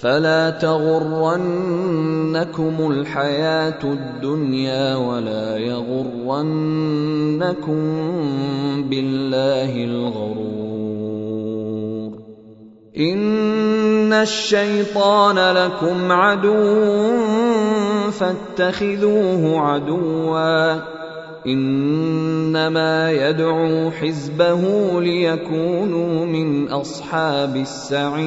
فلا تغرنكم الحياة الدنيا ولا يغرنكم بالله الغرور. إن الشيطان لكم عدو فاتخذوه عدوا. إنما يدعو حزبه ليكونوا من أصحاب السعير.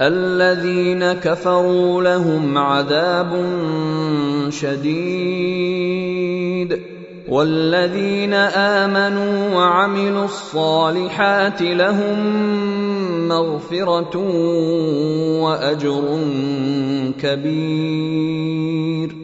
الذين كفروا لهم عذاب شديد. والذين آمنوا وعملوا الصالحات لهم مغفرة وأجر كبير.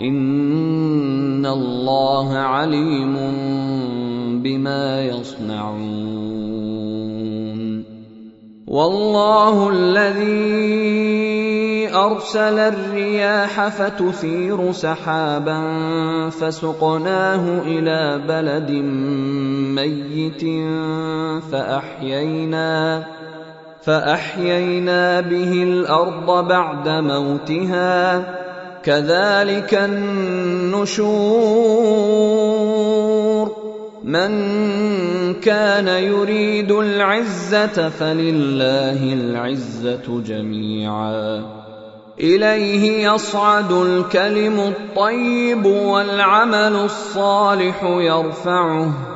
ان الله عليم بما يصنعون والله الذي ارسل الرياح فتثير سحابا فسقناه إلى بلد ميت فاحيينا فاحيينا به الأرض بعد موتها كذلك النشور. من كان يريد العزة فلله العزة جميعا. إليه يصعد الكلم الطيب والعمل الصالح يرفعه.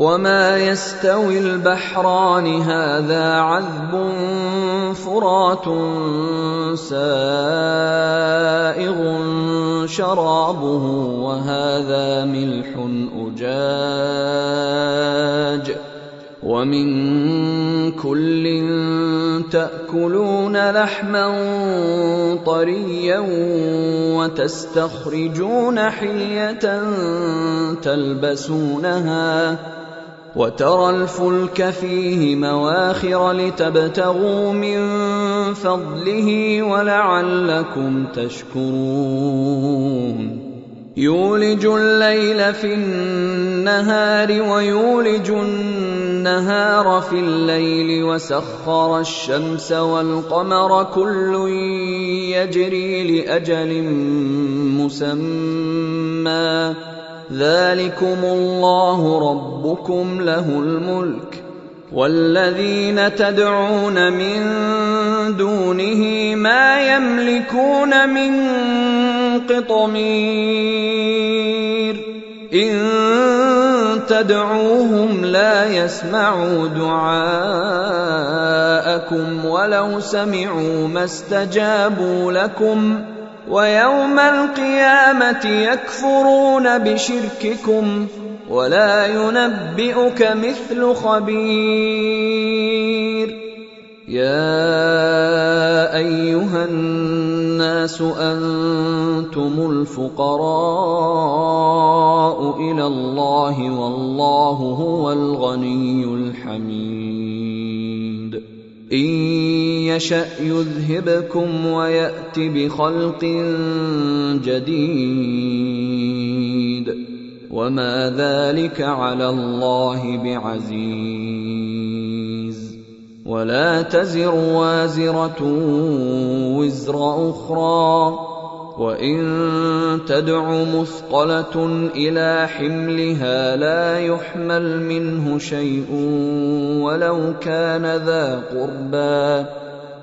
وما يستوي البحران هذا عذب فرات سائغ شرابه وهذا ملح اجاج ومن كل تاكلون لحما طريا وتستخرجون حليه تلبسونها وترى الفلك فيه مواخر لتبتغوا من فضله ولعلكم تشكرون. يولج الليل في النهار ويولج النهار في الليل وسخر الشمس والقمر كل يجري لأجل مسمى. ذلكم الله ربكم له الملك والذين تدعون من دونه ما يملكون من قطمير ان تدعوهم لا يسمعوا دعاءكم ولو سمعوا ما استجابوا لكم ويوم القيامة يكفرون بشرككم ولا ينبئك مثل خبير. يا أيها الناس أنتم الفقراء إلى الله والله هو الغني الحميد. إن يشا يذهبكم ويات بخلق جديد وما ذلك على الله بعزيز ولا تزر وازره وزر أخرى وان تدع مثقله إلى حملها لا يحمل منه شيء ولو كان ذا قربى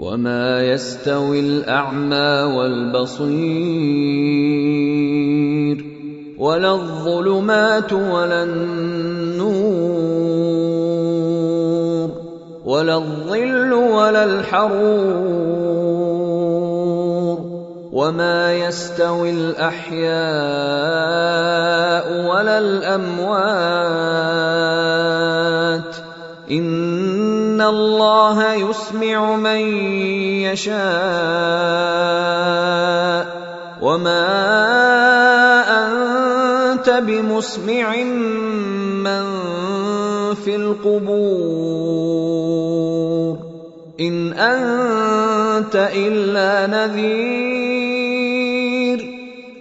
وما يستوي الاعمى والبصير ولا الظلمات ولا النور ولا الظل ولا الحرور وما يستوي الاحياء ولا الاموات ان الله يسمع من يشاء وما انت بمسمع من في القبور ان انت الا نذير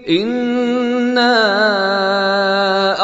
أنا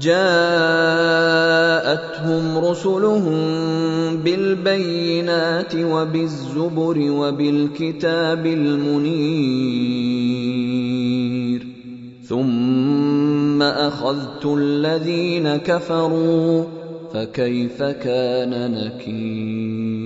جاءتهم رسلهم بالبينات وبالزبر وبالكتاب المنير. ثم أخذت الذين كفروا فكيف كان نكير؟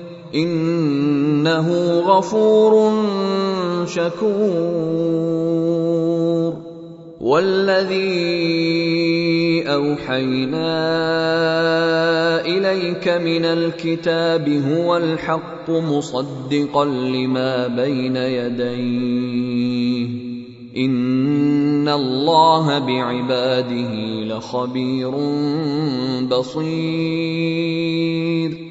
إنه غفور شكور. والذي أوحينا إليك من الكتاب هو الحق مصدقا لما بين يديه. إن الله بعباده لخبير بصير.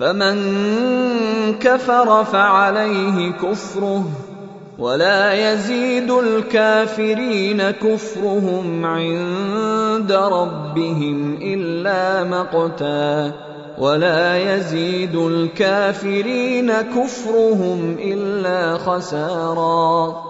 فمن كفر فعليه كفره ولا يزيد الكافرين كفرهم عند ربهم إلا مقتا ولا يزيد الكافرين كفرهم إلا خسارا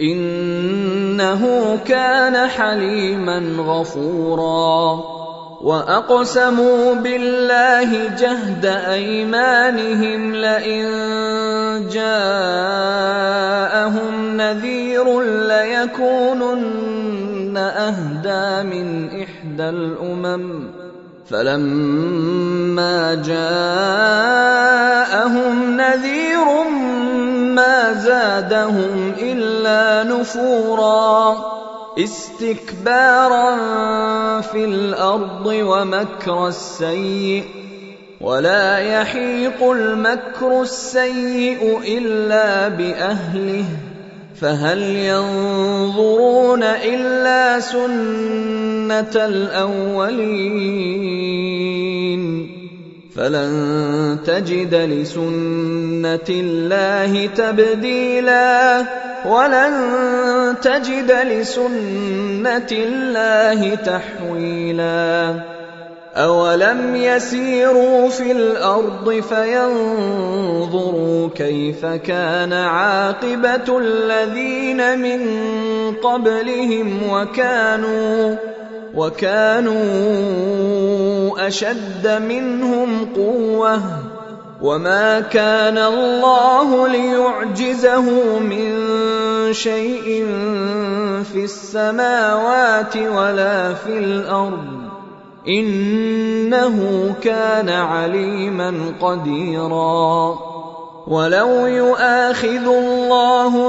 إنه كان حليما غفورا. وأقسموا بالله جهد أيمانهم لئن جاءهم نذير ليكونن أهدى من إحدى الأمم. فلما جاءهم نذير زادهم إلا نفورا. استكبارا في الأرض ومكر السيء. ولا يحيق المكر السيء إلا بأهله. فهل ينظرون إلا سنة الأولين؟ فلن تجد لسنة الله تبديلا. ولن تجد لسنة الله تحويلا. أولم يسيروا في الأرض فينظروا كيف كان عاقبة الذين من قبلهم وكانوا وكانوا أشد منهم قوة وما كان الله ليعجزه من شيء في السماوات ولا في الأرض. إنه كان عليما قديرا. ولو يؤاخذ الله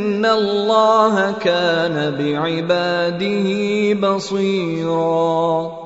فان الله كان بعباده بصيرا